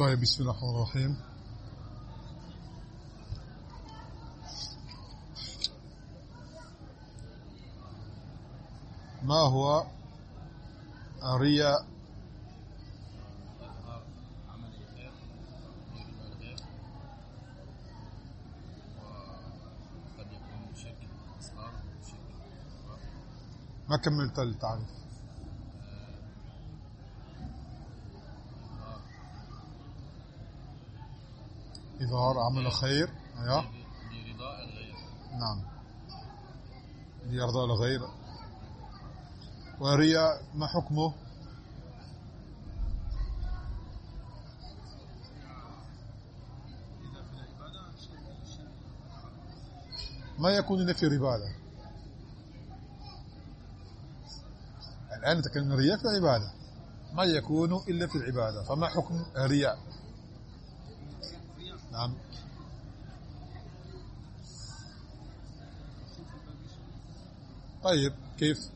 طيب بسم الله الرحمن الرحيم. ما هو الرياء؟ ما كملت التعريف؟ إظهار عمل خير أيوه. برضاء الغير. نعم. ليرضى الغير. والرياء ما حكمه؟ ما يكون إلا في العبادة الآن نتكلم عن الرياء في العبادة. ما يكون إلا في العبادة. فما حكم الرياء نعم. طيب كيف.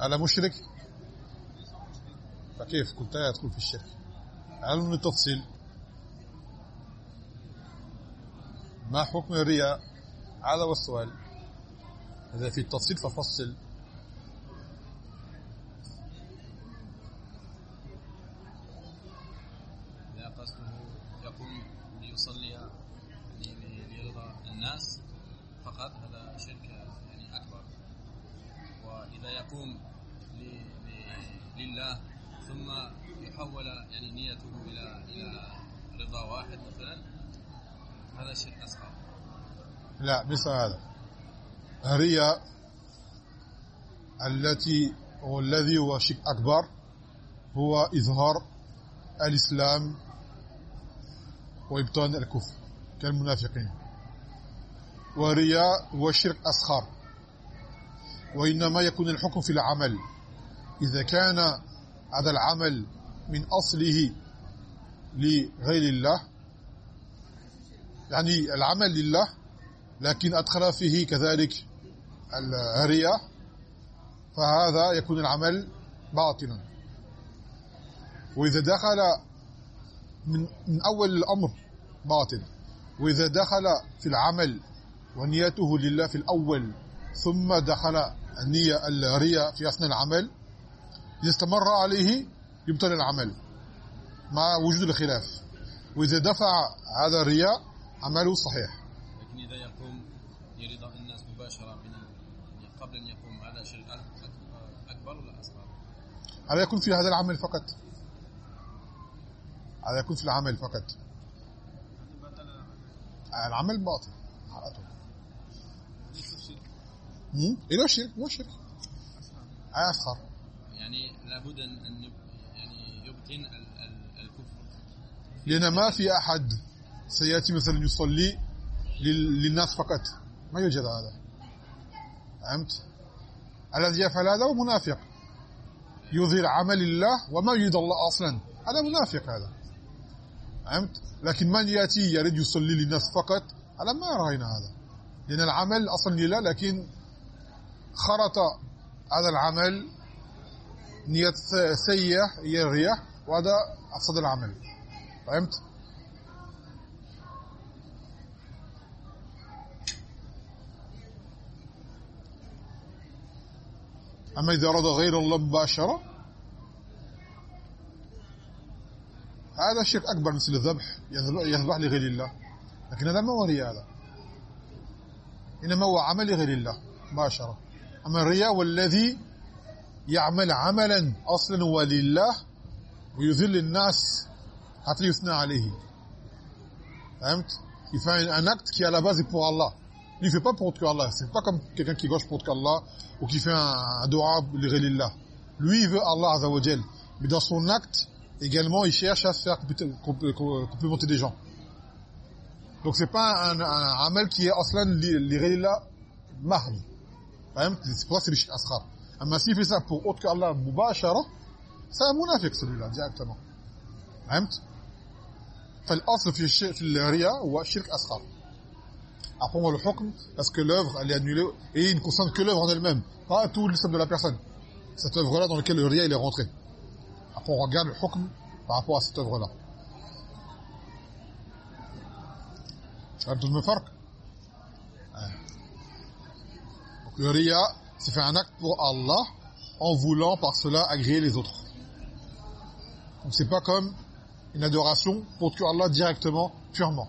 أنا مشرك فكيف كنت يدخل في الشرك علم التفصيل ما حكم الرياء؟ هذا هو السؤال. إذا في التفصيل ففصل إذا قصده يقوم ليصلي يعني ليرضى الناس فقط هذا شرك يعني أكبر وإذا يقوم ل- ل- لله ثم يحول يعني نيته إلى إلى رضا واحد مثلا هذا شرك أصغر هذا الرياء التي والذي هو شرك أكبر هو إظهار الإسلام وإبطان الكفر كالمنافقين. والرياء هو شرك أصغر وإنما يكون الحكم في العمل. إذا كان هذا العمل من أصله لغير الله يعني العمل لله لكن أدخل فيه كذلك الرياء فهذا يكون العمل باطلا. وإذا دخل من, من أول الأمر باطل. وإذا دخل في العمل ونيته لله في الأول ثم دخل النية الرياء في أثناء العمل إذا استمر عليه يبطل العمل مع وجود الخلاف. وإذا دفع هذا الرياء عمله صحيح. لكن إذا مباشرة من قبل أن يقوم هذا أك- أكبر ولا؟ هذا يكون في هذا العمل فقط. هذا يكون في العمل فقط. العمل باطل هم؟ إيه له شرك مو شرك. أصغر. يعني لابد يب- يعني يبطن ال- ال- الكفر. لأن ما في أحد سيأتي مثلا يصلي لل- للناس فقط. ما يوجد هذا. فهمت؟ الذي يفعل هذا هو منافق. يظهر عمل الله وما يريد الله أصلا. هذا منافق هذا. فهمت؟ لكن من يأتي يريد يصلي للناس فقط؟ هذا ما رأينا هذا. لأن العمل أصلا لله لكن خرط هذا العمل نية سيئة هي الرياح وهذا أفسد العمل. فهمت؟ أما إذا أراد غير الله مباشرة هذا شرك أكبر مثل الذبح يذبح لغير الله. لكن هذا ما هو رياء هذا إنما هو عمل لغير الله مباشرة. أما الرياء والذي يعمل عملا أصلا ولله ويذل الناس حتى يثنى عليه. فهمت؟ Acte qui à la base est pour Allah. il fait pas pour autre que Allah c'est pas comme quelqu'un qui gauche pour autre qu'Allah ou qui fait un, un dua lillah lui il veut Allah azza wa jal mais dans son acte également il cherche à faire complémenter des gens donc c'est pas un, un amal qui est aslan lillah mahd فهمت c'est pour ça que c'est le shirk asghar اما s'il fait ça pour autre que Allah mubashara c'est un munafiq celui-là directement فهمت فالاصل في الشرك في الرياء هو شرك اصغر à prendre le hukm parce que l'œuvre elle est annulée et il ne concerne que l'œuvre en elle-même pas tout le système de la personne. Cette œuvre là dans laquelle le ria il est rentré. Après on regarde le hukm par rapport à cette œuvre là hein. Donc, le ria c'est faire un acte pour Allah en voulant par cela agréer les autres. Donc c'est pas comme une adoration pour que Allah directement purement.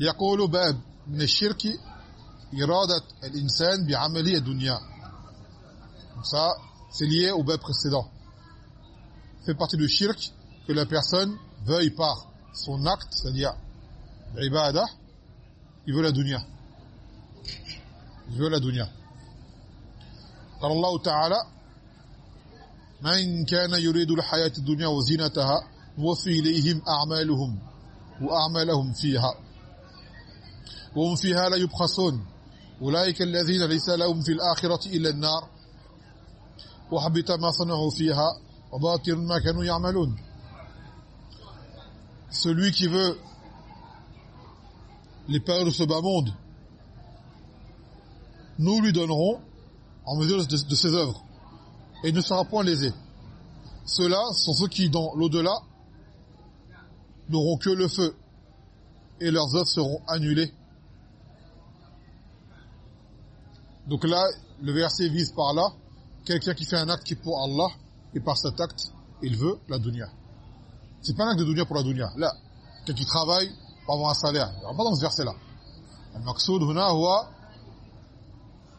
يقول باب من الشرك إرادة الإنسان الدنيا donc ça c'est lié au bab précédent fait partie du shirk que la personne veuille par son acte c'est-à-dire l'ibada il veut la dunya il veut la dunya قال الله تعالى من كان يريد الحياة الدنيا وزينتها نوفي إليهم أعمالهم وأعمالهم فيها وهم فيها لا يبخسون أولئك الذين ليس لهم في الآخرة إلا النار وحبط ما صنعوا فيها وباطل ما كانوا يعملون celui qui veut les peurs de ce bas monde nous lui donnerons en mesure de, de ses œuvres et ne sera point lésé ceux-là sont ceux qui dans l'au-delà n'auront que le feu et leurs œuvres seront annulées Donc là, le verset vise par là quelqu'un qui fait un acte qui est pour Allah et par cet acte, il veut la dunya. C'est pas un acte de dunya pour la dunya. Là, quelqu'un qui travaille pour avoir un salaire. Il n'y pas dans ce verset-là. Al-Maqsoud, huna, huwa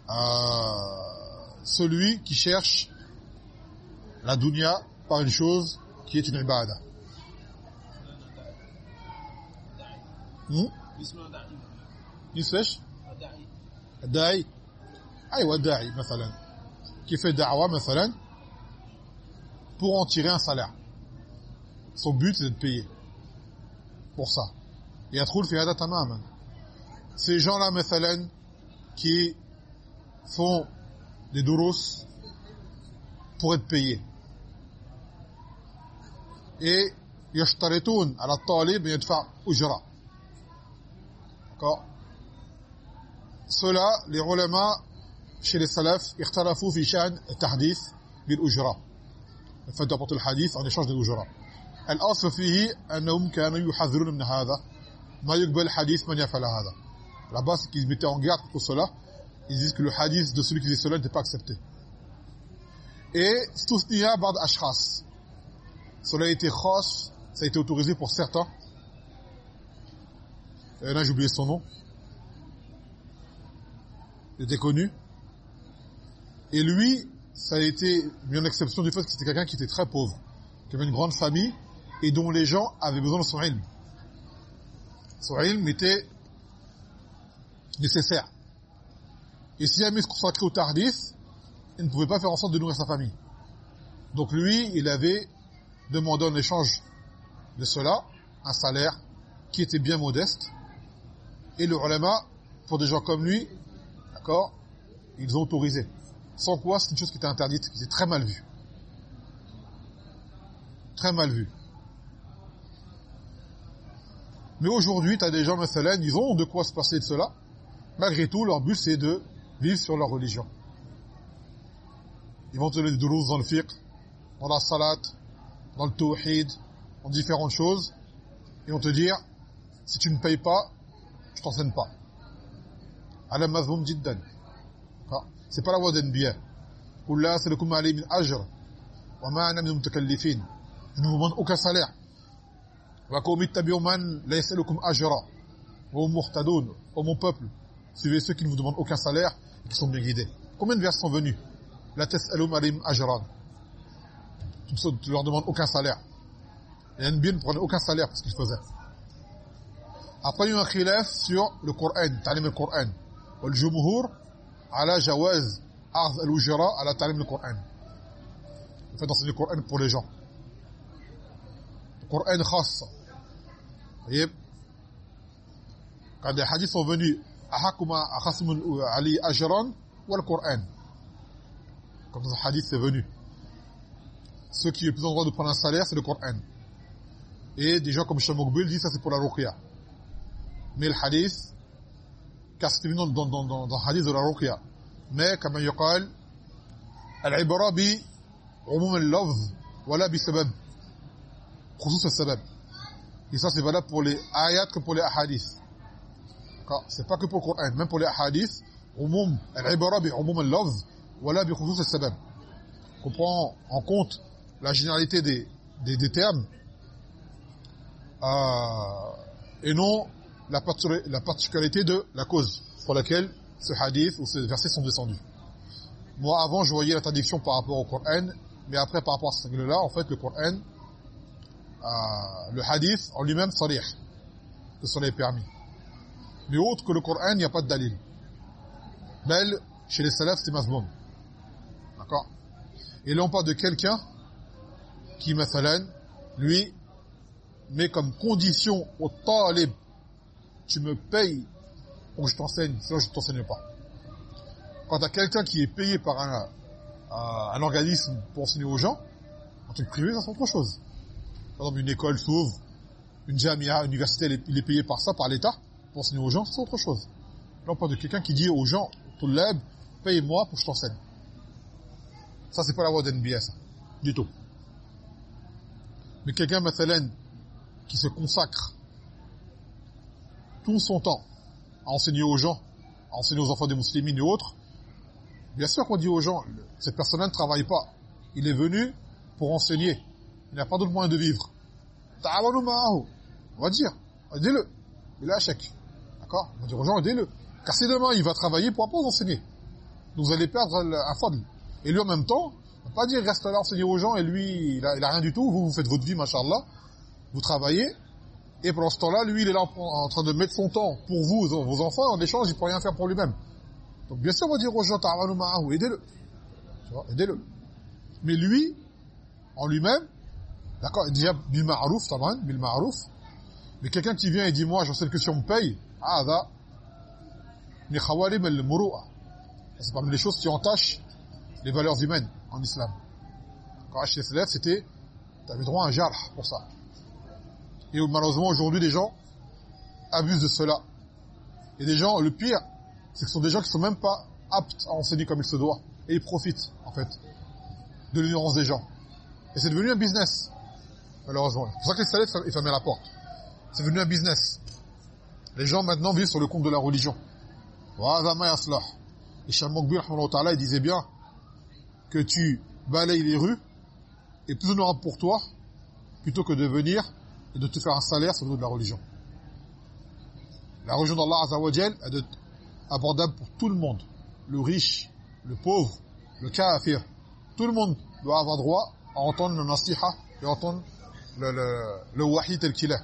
euh, celui qui cherche la dunya par une chose qui est une ibada. Hmm? ايوه الداعي مثلا qui fait da'wa مثلا pour en tirer un salaire son but c'est de payer pour ça يدخل في هذا تماما ces gens là مثلا qui font des douros pour être payés et يشترطون على الطالب يدفع اجره d'accord cela les ulama chez les salafs اختلفوا في شأن التحديث بالأجرة le fait d'apporter le hadith en échange de l'ujra الأصل فيه أنهم كانوا يحذرون من هذا ما يقبل الحديث من يفعل هذا la base c'est qu'ils mettaient en garde pour cela ils disent que le hadith de celui qui dit cela n'était pas accepté et استثنيا بعض أشخاص cela a été khas ça a été autorisé pour certains et là j'ai oublié son nom il était connu et lui ça a été mis en exception du fait que c'était quelqu'un qui était très pauvre qui avait une grande famille et dont les gens avaient besoin de son ilm. Son ilm était nécessaire. Et si jamais il se consacrait au tardif il ne pouvait pas faire en sorte de nourrir sa famille. Donc lui il avait demandé en échange de cela un salaire qui était bien modeste. Et le ulama pour des gens comme lui d'accord ils ont autorisé sans quoi, c'est une chose qui était interdite, qui était très mal vue. Très mal vue. Mais aujourd'hui, tu as des gens, Methalen, ils ont de quoi se passer de cela. Malgré tout, leur but, c'est de vivre sur leur religion. Ils vont te donner des doulouses dans le fiqh, dans la salat, dans le tawhid, dans différentes choses. Ils vont te dire, si tu ne payes pas, je t'enseigne pas. Alamazmoum jiddan c'est pas la voie d'un bien qul la aslukum alayhi min ajr wa ma ana min mutakallifin je ne vous demande aucun salaire wa qum ittabi'u man la yasalukum ajra wa hum muhtadun ô mon peuple suivez ceux qui ne vous demandent aucun salaire et qui sont bien guidés combien de versets sont venus la tas'alum alayhim ajran tu ne leur demandes aucun salaire et Anbiya ne prenait aucun salaire pour ce qu'il faisait après il y a eu un khilaf sur le Coran ta'lim al-Coran والجمهور على جواز عرض الوجراء على تعليم القرآن d'enseigner le Coran pour les gens Coran خاصة طيب quand des hadiths sont venus أحكما أخصم علي أجرا والقرآن comme ce hadith est venu ce qui est plus en droit de prendre un salaire, c'est le Coran. Et des gens comme Shamokbul disent ça c'est pour la ruqya. Mais le hadith, car c'est dans, dans, dans, dans, le hadith de la ruqya. Mais, comme il dit, العبرة بعموم اللفظ ولا بسبب خصوص السبب et ça c'est valable pour les ayats que pour les hadiths c'est pas que pour le Coran même pour les hadiths عموم العبرة بعموم اللفظ ولا بخصوص السبب on prend en compte la généralité des, des, des termes euh, et non la, la particularité de la cause pour laquelle ce hadith ou ces versets sont descendus. Moi, avant, je voyais l'interdiction par rapport au Coran, mais après, par rapport à ce là en fait, le Coran, euh, le hadith en lui-même, salih, que cela est permis. Mais autre que le Coran, il n'y a pas de dalil. Bel, chez les salafs, c'est mazmoum. D'accord? Et là, on parle de quelqu'un qui, mathalan, lui, met comme condition au talib, tu me payes pour que je t'enseigne, sinon je ne t'enseigne pas. Quand tu as quelqu'un qui est payé par un, organisme pour enseigner aux gens, un truc privé, ça c'est autre chose. Par exemple, une école s'ouvre, une jamia, une université, il est payé par ça, par l'État, pour enseigner aux gens, c'est autre chose. Là, on parle de quelqu'un qui dit aux gens, tout le paye-moi pour que je t'enseigne. Ça, c'est pas la voie d'NBS, du tout. Mais quelqu'un, Mathalan, qui se consacre tout son temps à enseigner aux gens, à enseigner aux enfants des musulmans et autres, bien sûr qu'on dit aux gens, cette personne-là ne travaille pas. Il est venu pour enseigner. Il n'a pas d'autre moyen de vivre. On va dire, aidez-le. Il a un chèque. D'accord? On va dire aux gens, aidez-le. Car si demain il va travailler, il ne pourra pas vous enseigner. Donc vous allez perdre un fadl. Et lui en même temps, on va pas dire reste là enseigner aux gens et lui, il a, a rien du tout. Vous, vous faites votre vie, machallah. Vous travaillez. Et pendant ce temps-là, lui, il est là en train de mettre son temps pour vous, vos enfants, en échange, il ne peut rien faire pour lui-même. Donc bien sûr, on va dire aux gens, aidez-le. Aidez-le. Mais lui, en lui-même, d'accord, déjà, bil ma'rouf, taban, bil ma'rouf, mais quelqu'un qui vient et dit, moi, je sais que si on me paye, ah, là, ni khawarim al-muru'a. C'est parmi les choses qui entachent les valeurs humaines en islam. Quand HSLF, c'était, tu avais droit à un jarh pour ça. Et malheureusement, aujourd'hui, les gens abusent de cela. Et des gens, le pire, c'est que ce sont des gens qui sont même pas aptes à enseigner comme il se doit. Et ils profitent, en fait, de l'ignorance des gens. Et c'est devenu un business, malheureusement. C'est pour ça que les salafs, ils la porte. C'est devenu un business. Les gens, maintenant, vivent sur le compte de la religion. Et Shah Mokbir, il disait bien que tu balayes les rues est plus honorable pour toi plutôt que de venir et de te faire un salaire sur le dos de la religion. La religion d'Allah Azzawajal est abordable pour tout le monde. Le riche, le pauvre, le kafir. Tout le monde doit avoir droit à entendre le nasiha et entendre le, le, le wahi tel qu'il est.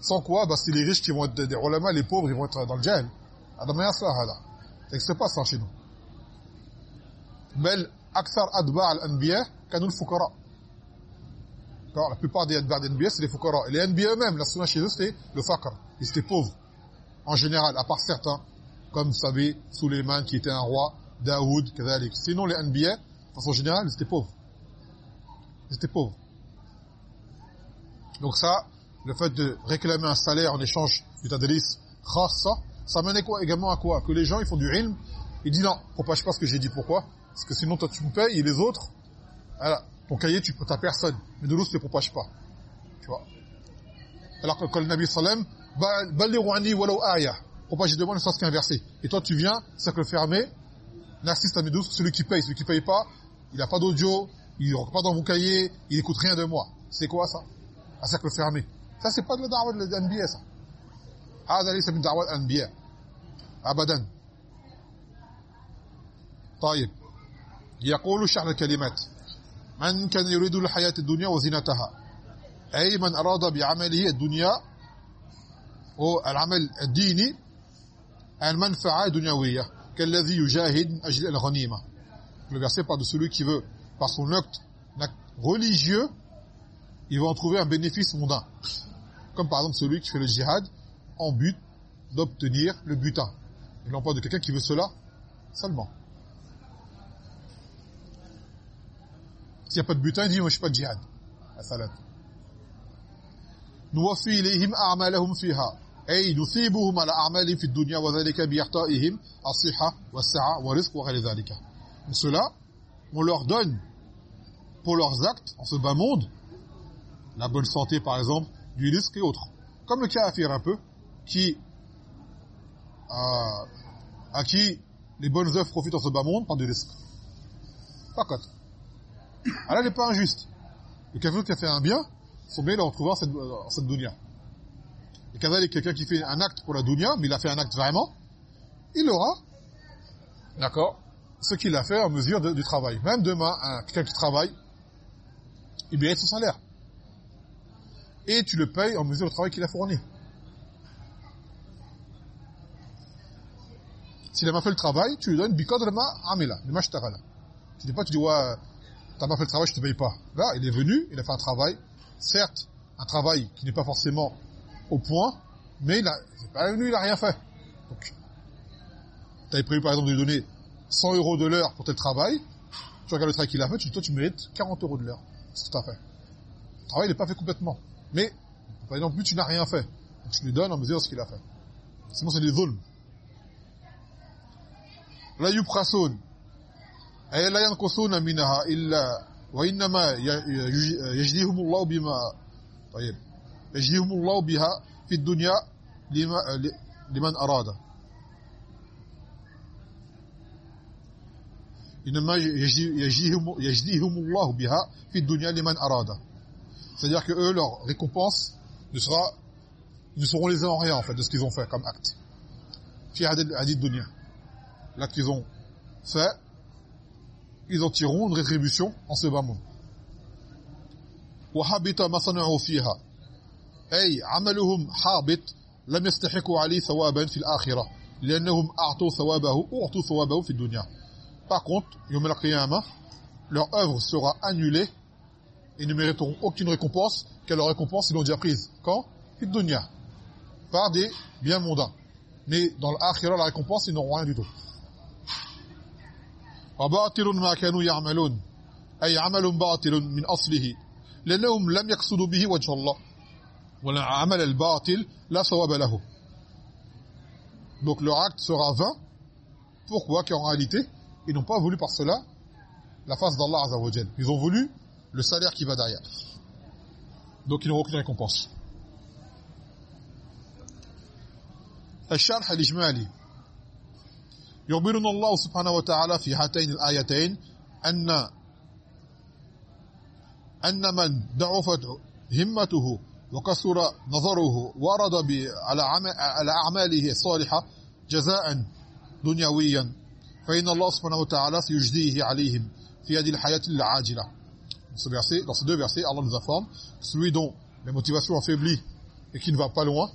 Sans quoi, bah, c'est les riches qui vont être des ulama, les pauvres, ils vont être dans le jail. Ça n'existe pas ça chez nous. بل أكثر أتباع الأنبياء كانوا الفقراء la plupart des adbars d'NBA, c'est les fukara. Et les NBA eux-mêmes, la sunna chez eux, c'était le fakr. Ils étaient pauvres. En général, à part certains, comme, vous savez, Suleiman, qui était un roi, Daoud, kadalik. Sinon, les NBA, de façon générale, ils étaient pauvres. Ils étaient pauvres. Donc ça, le fait de réclamer un salaire en échange du tadris khassa, ça mène quoi, également à quoi? Que les gens, ils font du ilm, ils disent non, propage pas ce que j'ai dit, pourquoi? Parce que sinon, toi, tu me payes, et les autres, voilà, ton cahier, tu ta personne. Mais de l'eau, ne propage pas. Tu vois Alors que quand le Nabi sallam, Balliru anni walau aya. Propagez de moi ne serait-ce qu'un verset. Et toi, tu viens, cercle fermé, n'assiste à mes douces, celui qui paye. Celui qui paye pas, il n'a pas d'audio, il ne rentre pas dans mon cahier, il écoute rien de moi. C'est quoi ça Un cercle fermé. Ça, c'est pas de la da'wah de l'NBA, ça. هذا ليس من دعوة الأنبياء أبدا طيب يقول شحن الكلمات من كان يريد الحياة الدنيا وزينتها أي من أراد بعمله الدنيا والعمل الديني المنفعة دنيوية كالذي يجاهد من أجل الغنيمة le verset parle de celui qui veut par son acte, acte religieux il va en trouver un bénéfice mondain comme par exemple celui qui fait le jihad en but d'obtenir le butin et l'on parle de quelqu'un qui veut cela seulement s'il n'y a pas de butin il dit moi je suis pas de djihad la salat نوفي إليهم أعمالهم فيها أي نثيبهم على أعمالهم في الدنيا وذلك بإعطائهم الصحة والسعة والرزق وغير ذلك cela on leur donne pour leurs actes en ce bas monde la bonne santé par exemple du risque et autres comme le kafir un peu qui euh, à qui les bonnes œuvres profitent en ce bas monde par du risque Fakat. Allah n'est pas injuste. Le kafir qui a fait un bien, son bien il le retrouvera cette, cette dunya. Et quand il quelqu'un qui fait un acte pour la dunya, mais il a fait un acte vraiment, il aura, d'accord, ce qu'il a fait en mesure du travail. Même demain, quelqu'un qui travaille, il mérite son salaire. Et tu le payes en mesure du travail qu'il a fourni. S'il a pas fait le travail, tu lui donnes de ma amila, de ma Tu dis pas, tu dis, ouais, t'as pas fait le travail, je te paye pas. Là, il est venu, il a fait un travail, certes, un travail qui n'est pas forcément au point, mais il a, c'est pas venu, il a rien fait. Donc, t'avais prévu par exemple de lui donner 100 euros de l'heure pour tel travail, tu regardes le travail qu'il a fait, tu dis, toi, tu mérites 40 euros de l'heure. C'est ce que t'as fait. Le travail, il n'est pas fait complètement. Mais, par exemple, tu n'as rien fait. Donc, tu lui donnes en mesure ce qu'il a fait. Sinon, c'est des zulm. لا يبخسون أي لا ينقصون منها إلا وإنما يجزيهم الله بما طيب يجزيهم الله بها في الدنيا لمن أراد إنما يجزيهم, يجزيهم الله بها في الدنيا لمن أراد c'est-à-dire que eux leur récompense ne sera ils ne seront les uns en rien en fait de ce qu'ils ont fait comme acte في هذه الدنيا là qu'ils ont fait, ils en tireront une rétribution en ce bas monde. وحبط ما صنعوا فيها أي عملهم حابط لم يستحقوا عليه ثوابا في الآخرة لأنهم أعطوا ثوابه وأعطوا ثوابه في الدنيا Par contre, يوم القيامة, leur œuvre sera annulée et ne mériteront aucune récompense car leur récompense ils l'ont déjà prise. Quand Fi dunya. Par des biens mondains. Mais dans l'akhira, la récompense, ils n'auront rien du tout. وباطل ما كانوا يعملون أي عمل باطل من أصله لأنهم لم يقصدوا به وجه الله والعمل الباطل لا ثواب له donc leur acte sera vain pourquoi car en réalité ils n'ont pas voulu par cela la face d'Allah Azza wa ils ont voulu le salaire qui va derrière donc ils n'auront aucune récompense الشرح الإجمالي يخبرنا الله سبحانه وتعالى في هاتين الآيتين أن أن من ضعفت همته وكسر نظره ورد على على أعماله الصالحة جزاء دنيويا فإن الله سبحانه وتعالى سيجزيه عليهم في هذه الحياة العاجلة. Dans ce verset, dans ces deux versets, Allah nous informe celui dont les motivations affaiblies et qui ne va pas loin,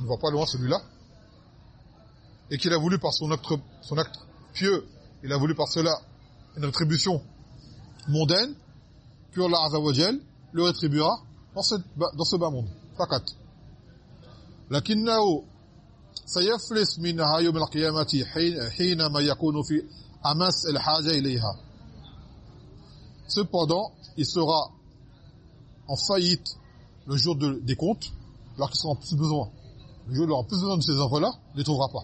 ne va pas loin celui-là, et qu'il a voulu par son acte, son acte pieux, il a voulu par cela une rétribution mondaine, puis Allah Azza le rétribuera dans ce, dans ce bas monde. Fakat. لكنه سيفلس منها يوم القيامة حينما يكون في أمس الحاجة إليها. Cependant, il sera en faillite le jour de, des comptes, alors qu'il sera en plus besoin. Le jour où il aura plus besoin de ces œuvres-là, il ne les trouvera pas.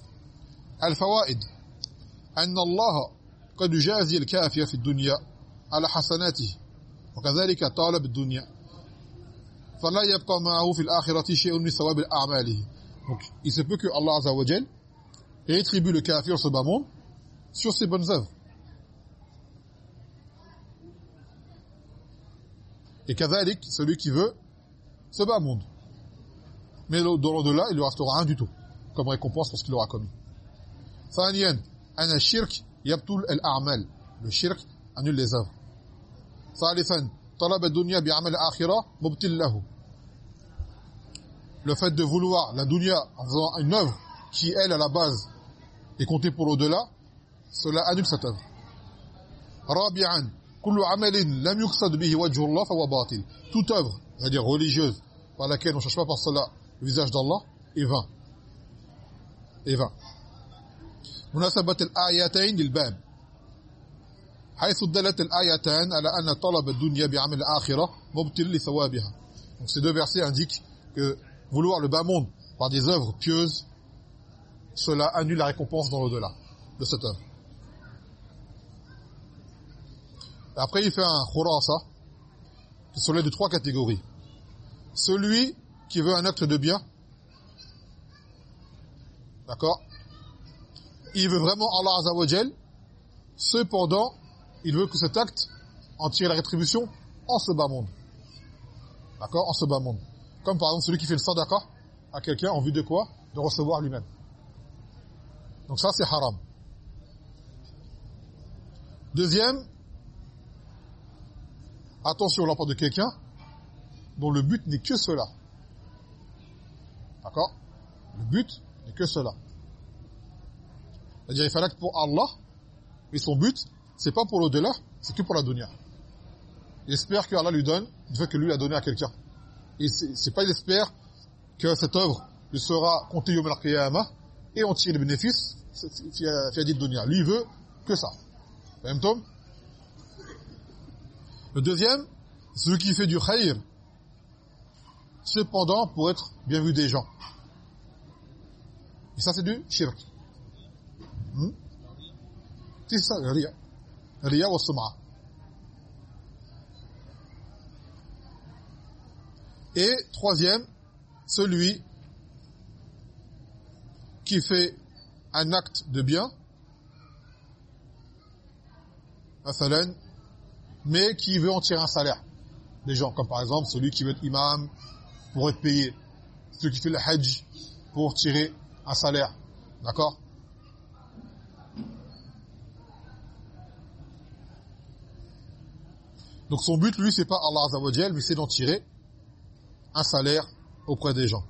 الفوائد أن الله قد يجازي الكافر في الدنيا على حسناته وكذلك طالب الدنيا فلا يبقى معه في الآخرة شيء من ثواب أعماله donc il se peut que Allah Azza wa Jal rétribue le kafir ce bas monde sur ses bonnes œuvres et كذلك celui qui veut ce bas monde mais dans l'au-delà il ne restera rien du tout comme récompense pour ce qu'il aura commis ثانيا ان الشرك يبطل الاعمال le shirk annule les œuvres ثالثا طلب الدنيا بعمل اخره مبتل له le fait de vouloir la dunya en faisant une œuvre qui elle à la base est comptée pour au-delà cela annule cette œuvre رابعا كل عمل لم يقصد به وجه الله فهو باطل toute œuvre c'est-à-dire religieuse par laquelle on cherche pas par cela le visage d'Allah est vain est vain مناسبة الآيتين للباب حيث دلت الآيتان على أن طلب الدنيا بعمل الآخرة مبتل لثوابها donc ces deux versets indiquent que vouloir le bas monde par des œuvres pieuses cela annule la récompense dans l'au-delà de cette œuvre après il fait un khurasa qui soulève de trois catégories celui qui veut un acte de bien d'accord il veut vraiment Allah Azza cependant il veut que cet acte en tire la rétribution en ce bas monde. D'accord en ce bas monde. Comme par exemple celui qui fait le sadaqa à quelqu'un en vue de quoi? De recevoir lui-même. Donc ça c'est haram. Deuxième attention l'emploi de quelqu'un dont le but n'est que cela. D'accord? Le but n'est que cela c'est-à-dire il fait l'acte pour Allah et son but c'est pas pour l'au-delà c'est que pour la dunya. Il espère que Allah lui donne du fait que lui l'a donné à quelqu'un. Et c'est pas il espère que cette œuvre lui sera comptée au al et on tire les bénéfices fait dit dunya. Lui il veut que ça. Même Tom le deuxième celui qui fait du khayr cependant pour être bien vu des gens. Et ça c'est du shirk Hmm? Ria. Ria. Et troisième, celui qui fait un acte de bien, mais qui veut en tirer un salaire. Des gens, comme par exemple celui qui veut être imam pour être payé, celui qui fait le hajj pour tirer un salaire. D'accord? Donc son but, lui, c'est pas Allah Azza wa mais c'est d'en tirer un salaire auprès des gens.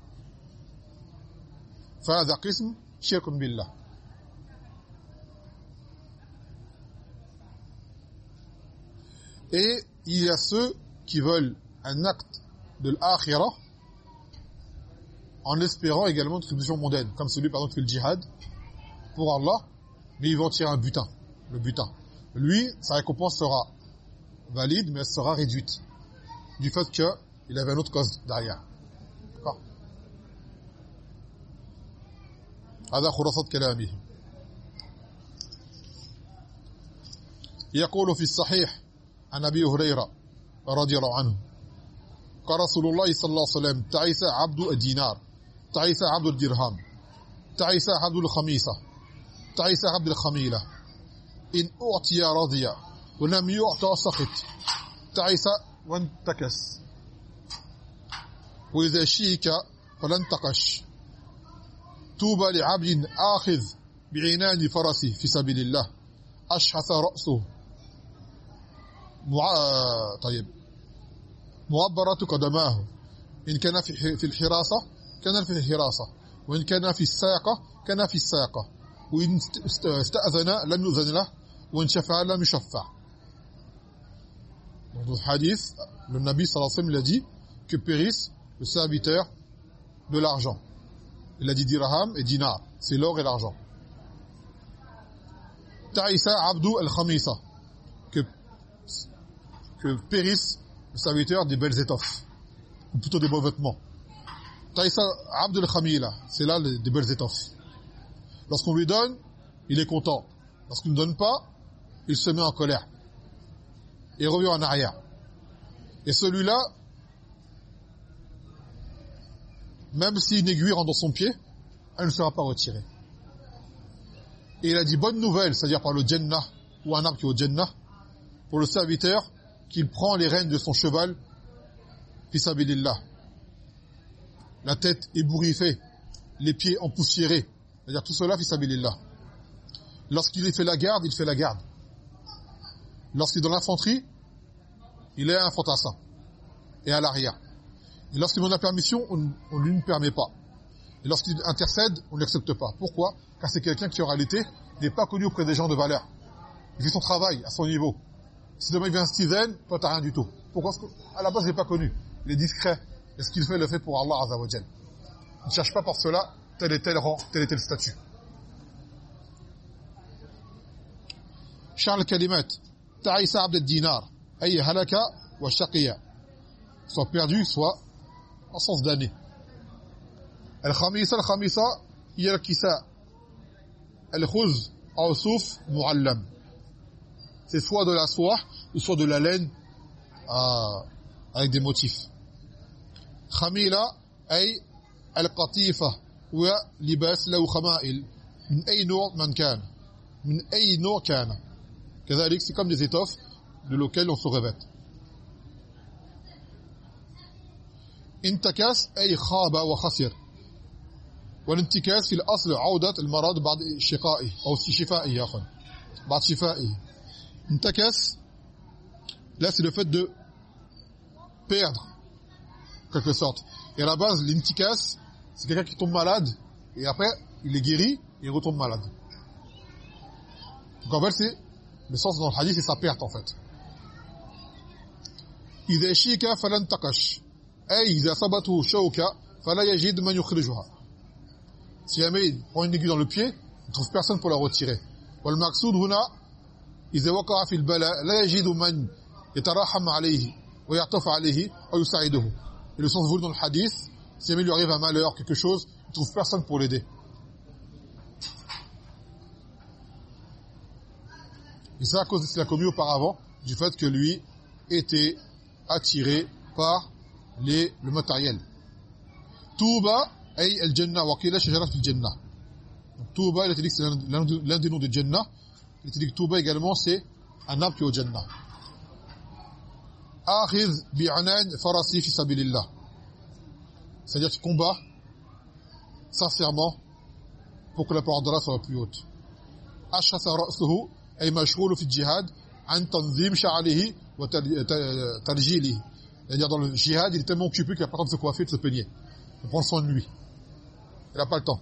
فهذا قسم شرك بالله Et il y a ceux qui veulent un acte de l'akhirah en espérant également une contribution mondaine, comme celui par exemple qui fait le djihad pour Allah, mais ils vont tirer un butin, le butin. Lui, sa récompense sera valide, mais elle sera réduite du fait qu'il avait un autre cause derrière. D'accord هذا خلاصة كلامه يقول في الصحيح عن أبي هريرة رضي الله عنه قال رسول الله صلى الله عليه وسلم تعيس عبد الدينار تعيس عبد الدرهم تعيس عبد الخميسة تعيس عبد الخميلة إن أعطي رضي ولم يعطى سخط تعس وانتكس. وإذا شيك فلن تقش. توبى لعبد آخذ بعنان فرسه في سبيل الله. أشحث رأسه. مع... طيب. معبرة قدماه. إن كان في في الحراسة كان في الحراسة. وإن كان في الساقة كان في الساقة وإن استأذن لم يؤذن له. وإن شفع لم يشفع. Dans le hadith, le Nabi sallallahu alayhi wa dit que périsse le serviteur de l'argent. Il a dit dirham et dinar, c'est l'or et l'argent. Ta'isa abdu al-khamisa, que, périsse le serviteur des belles étoffes, ou plutôt des beaux vêtements. Ta'isa abdu al-khamila, c'est là des belles étoffes. Lorsqu'on lui donne, il est content. Lorsqu'on ne donne pas, il se met en colère et revient en arrière. Et celui-là, même si une aiguille rentre dans son pied, elle ne sera pas retirée. Et il a dit bonne nouvelle, c'est-à-dire par le Jannah, ou un arbre qui est au Jannah, pour le serviteur, qu'il prend les rênes de son cheval, fisabilillah. La tête ébouriffée, les pieds empoussiérés, c'est-à-dire tout cela, fisabilillah. Lorsqu'il fait la garde, il fait la garde. lorsqu'il est dans l'infanterie il est un fantassin. Et à l'arrière. Et lorsqu'il demande la permission on ne lui permet pas. Et lorsqu'il intercède on n'accepte pas. Pourquoi? Car c'est quelqu'un qui en réalité n'est pas connu auprès des gens de valeur. Il fait son travail à son niveau. Si demain il vient Steven toi t'as rien du tout. Pourquoi? À la base il n'est pas connu. Il est discret. Et ce qu'il fait le fait pour Allah Azza wa il ne cherche pas par cela tel et tel rang tel et tel statut. Charles Kalimat Ta'isa abd dinar ay halaka wa shaqiya soit perdu soit en sens d'année Al-khamisa al-khamisa hiya al-kisa al-khuz aw suf mu'allam c'est soit de la soie ou soit de la laine euh, avec des motifs khamila ay al-qatifa wa libas lahu khama'il min ay نوع man kan min ay نوع kana كذلك c'est comme des étoffes de lesquelles on se revête انتكاس أي خاب وخسر والانتكاس في الأصل عودة المرض بعد شقائه أو شفائه يا أخوان بعد شفائه انتكاس là c'est le fait de perdre quelque sorte et à la base l'intikas c'est quelqu'un qui tombe malade et après il est guéri et il retombe malade donc en fait c'est le sens dans le hadith c'est sa perte en fait إذا شيك فلن تقش أي إذا صبته شوكة فلا يجد من يخرجها si jamais il prend une aiguille dans le pied il ne trouve personne pour la retirer والمقصود هنا إذا وقع في البلاء لا يجد من يتراحم عليه ويعطف عليه أو يساعده et le sens voulu dans le hadith si jamais il lui arrive un malheur quelque chose il ne trouve personne pour l'aider Et ça à cause de ce qu'il a commis auparavant, du fait que lui était attirés par les, le matériel. Touba, ay al-Jannah, wa qila shajarat al-Jannah. Touba, il a dit c'est l'un des noms de Jannah. Il a dit que Touba également, c'est un arbre qui est au Jannah. Akhidh bi'anan farasi fi sabilillah. C'est-à-dire que tu combats sincèrement pour que la parole d'Allah soit la plus haute. Ashasa ra'suhu ay mashghul fi al-jihad an tanzim sha'alihi c'est-à-dire euh, euh, dans le jihad, il est tellement occupé qu'il n'a pas le temps de se coiffer, de se peigner. Il prend soin de lui. Il n'a pas le temps.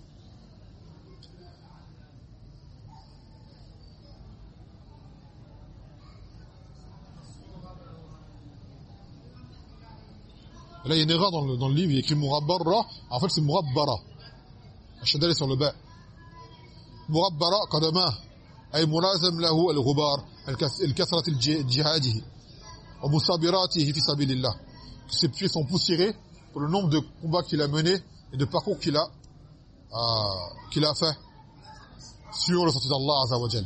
Là, il y a une erreur dans le, dans le livre, il écrit Mourabbarra. En fait, c'est Mourabbara. La chandelle est sur le bas. Mourabbara, kadama. Ay murazam lahu al-ghubar, al-kasrat al-jihadihi. سبيل الله que ses pieds sont poussiérés pour le nombre de combats qu'il a menés et de parcours qu'il a euh, qu'il a fait sur le sentier d'Allah Azza wa Jal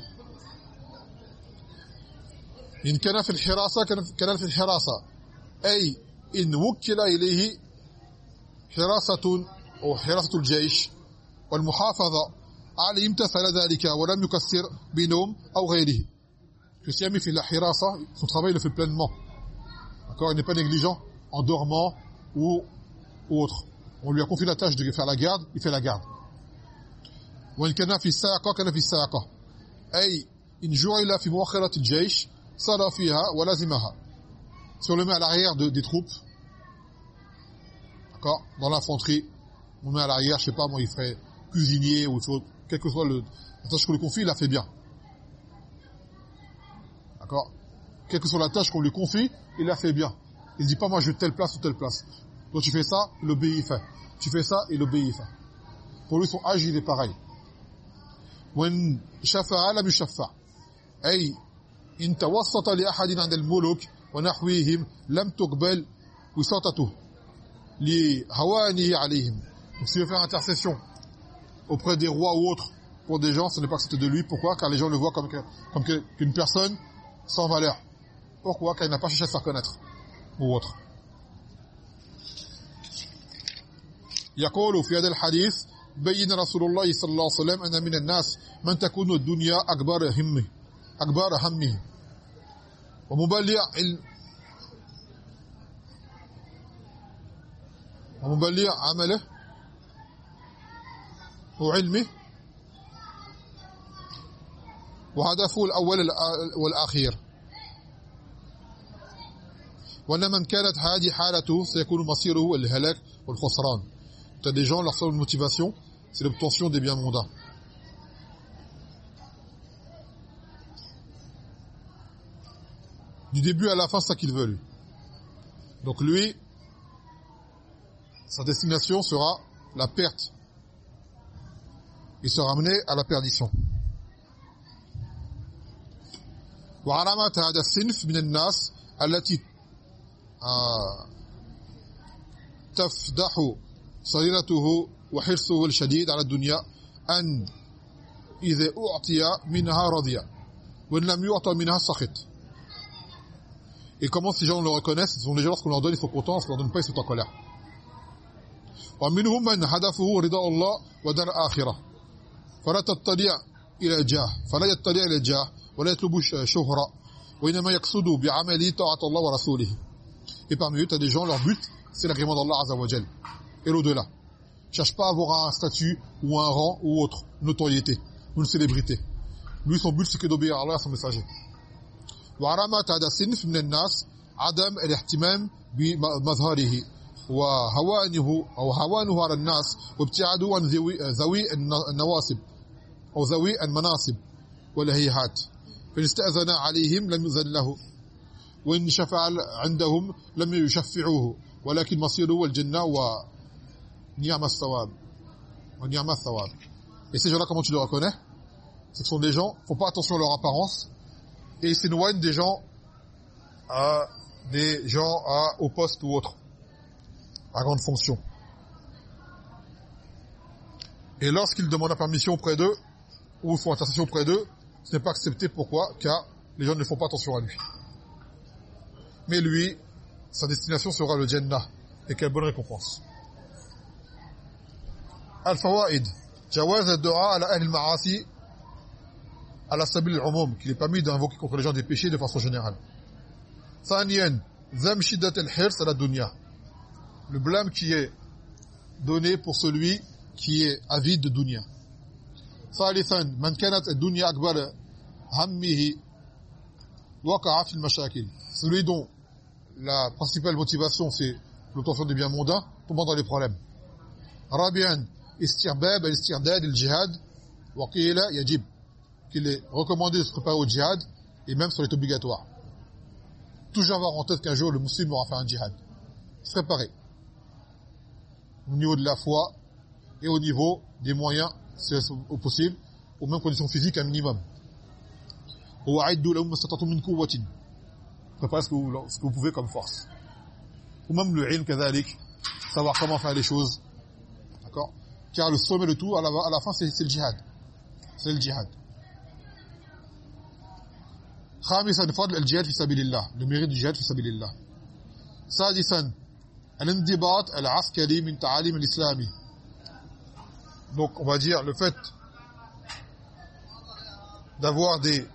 إن كان في الحراسة كان في الحراسة أي إن وكل إليه حراسة أو حراسة الجيش والمحافظة imtathala dhalika wa lam yukassir binum aw ghayrihi. Que si Ami fait la hirasa, son travail il le fait pleinement. D'accord Il n'est pas négligent en dormant ou, autre. On lui a confié la tâche de faire la garde, il fait la garde. Al-jaysh sara fiha wa lazimaha. Si on le met à l'arrière de, des troupes, d'accord Dans l'infanterie, on met à l'arrière, je sais pas moi, il ferait cuisinier ou autre quel que soit le, la tâche qu'on lui confie, il la fait bien. D'accord Quelle que soit la tâche qu'on lui confie, il la fait bien. Il ne dit pas, moi, je veux telle place ou telle place. Donc, tu fais ça, il obéit, il fait. Tu fais ça, il obéit, il fait. Pour lui, son âge, il est pareil. وإن شفع لم يشفع أي إن توسط لأحد عند الملوك ونحويهم لم تقبل وساطته لهوانه عليهم donc s'il veut faire intercession auprès des rois ou autres pour des gens, ce n'est pas que c'était de lui. Pourquoi Car les gens le voient comme, comme qu'une personne sans valeur. Pourquoi Car il n'a pas cherché à se faire connaître ou autre. يقول في هذا الحديث بين رسول الله صلى الله عليه وسلم أن من الناس من تكون الدنيا أكبر همه أكبر همه. ومبلغ علم ومبلغ عمله وعلمه. وهدفه الأول والأخير وان من كانت هذه حالته سيكون مصيره الهلاك والخسران tu as des gens leur seule motivation c'est l'obtention des biens mondains du début à la fin c'est ça qu'il veut lui donc lui sa destination sera la perte il sera amené à la perdition وعلامات هذا الصنف من الناس التي تفدح صريرته وحرصه الشديد على الدنيا أن إذا أعطي منها رضي وإن لم يعطى منها سخط Et comment ces gens le reconnaissent? Ce sont les gens lorsqu'on leur donne, ils sont contents, lorsqu'on leur donne pas, ils sont en colère. ومنهم من هدفه رضا الله ودار الآخرة فلا تطلع إلى جاه فلا يطلع إلى جاه ولا يطلب شهرة وإنما يقصد بعمله طاعة الله ورسوله Et parmi eux, tu as des gens, leur but, c'est l'agrément d'Allah Azza wa Jal. Et l'au-delà. Cherche pas à avoir un statut ou un rang ou autre, notoriété, ou une célébrité. Lui, son but, c'est que d'obéir à Allah et à son messager. وعلامات هذا الصنف من الناس عدم الاهتمام بمظهره وهوانه أو هوانه على الناس وابتعاده عن ذوي النواسب أو ذوي المناصب والهيهات فإن استأذن عليهم لم يذن له وإن شفع عندهم لم يشفعوه ولكن مصيره والجنة ونعم الثواب ونعم الثواب Et ces gens-là, comment tu les reconnais C'est que ce sont des gens, font pas attention à leur apparence, et ils s'éloignent des gens à des gens à, au poste ou autre, à grande fonction. Et lorsqu'ils demandent la permission auprès d'eux, ou font intercession auprès d'eux, ce n'est pas accepté. Pourquoi Car les gens ne font pas attention à lui. mais lui, sa destination sera le Jannah. Et quelle bonne récompense. Al-Fawaid. Jawaz al-du'a ala ahl al-ma'asi ala al-umum, qu'il est permis d'invoquer contre les gens des péchés de façon générale. Thaniyan, zam shiddat Hirs ala dunya. Le blâme qui est donné pour celui qui est avide de dunya. Thalithan, man kanat ad-dunya akbar hammihi waqa'a fi Mashakil, Celui dont la principale motivation c'est l'obtention des biens mondains tombe dans les problèmes رابعا استعباب الاستعداد الجهاد وقيل يجب qu'il est recommandé de se préparer au djihad et même sur est obligatoire toujours avoir en tête qu'un jour le musulman aura fait un djihad se préparer au niveau de la foi et au niveau des moyens c'est au possible aux mêmes conditions physiques un minimum وَعِدُّوا لَهُمْ مَسْتَطَعْتُمْ مِنْ قُوَّةٍ préparez ce que, vous, ce que vous pouvez comme force ou même le ilm كذلك savoir comment faire les choses d'accord car le sommet de tout à la, à la fin c'est le djihad c'est le djihad خامسا فضل الجهاد في سبيل الله le mérite du jihad في سبيل الله سادسا الانضباط العسكري من تعاليم الإسلامي donc on va dire le fait d'avoir des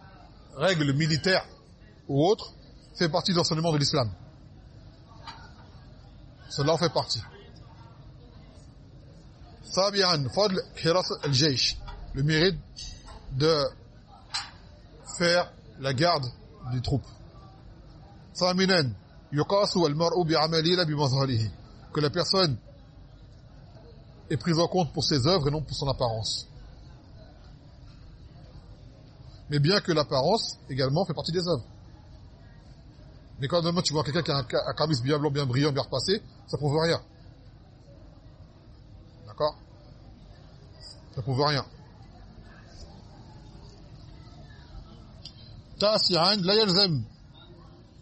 règles militaires ou autres fait partie de l'enseignement de l'islam. Cela en fait partie. Sabian fadl hiras al-jaysh, le mérite de faire la garde des troupes. Thaminan yuqasu al-mar'u que la personne est prise en compte pour ses œuvres et non pour son apparence. Mais bien que l'apparence également fait partie des œuvres. Mais quand demain tu vois quelqu'un qui a un, un bien blanc, bien brillant, bien repassé, ça prouve rien. D'accord Ça prouve rien. تاسعا لا يلزم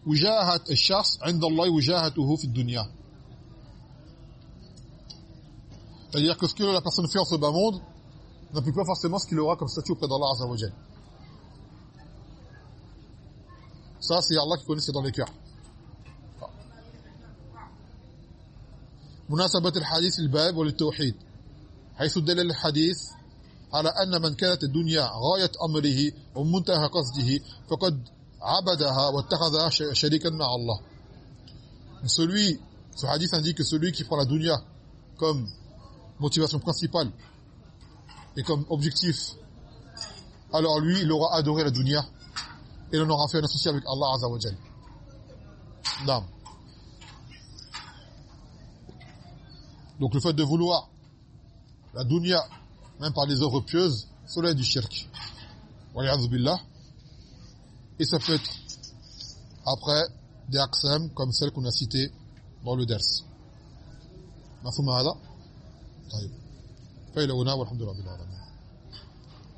وجاهة الشخص عند الله وجاهته في الدنيا C'est-à-dire que ce que la personne fait en ce bas monde n'implique pas forcément ce qu'il aura comme statut auprès d'Allah Azza wa Jal. Ça, c'est Allah qui connaît ce dans les cœurs. مناسبة الحديث الباب وللتوحيد حيث دل الحديث على أن من كانت الدنيا غاية أمره ومنتهى قصده فقد عبدها واتخذها شريكا مع الله celui ce hadith indique que celui qui prend la dunya comme motivation principale et comme objectif, alors lui, il aura adoré la dunya et l'on aura fait un associé avec Allah Azza wa Jal. Donc le fait de vouloir la dunya, même par les œuvres pieuses, cela est du shirk. Et ça peut être après des aqsam comme celle qu'on a citées dans le ders.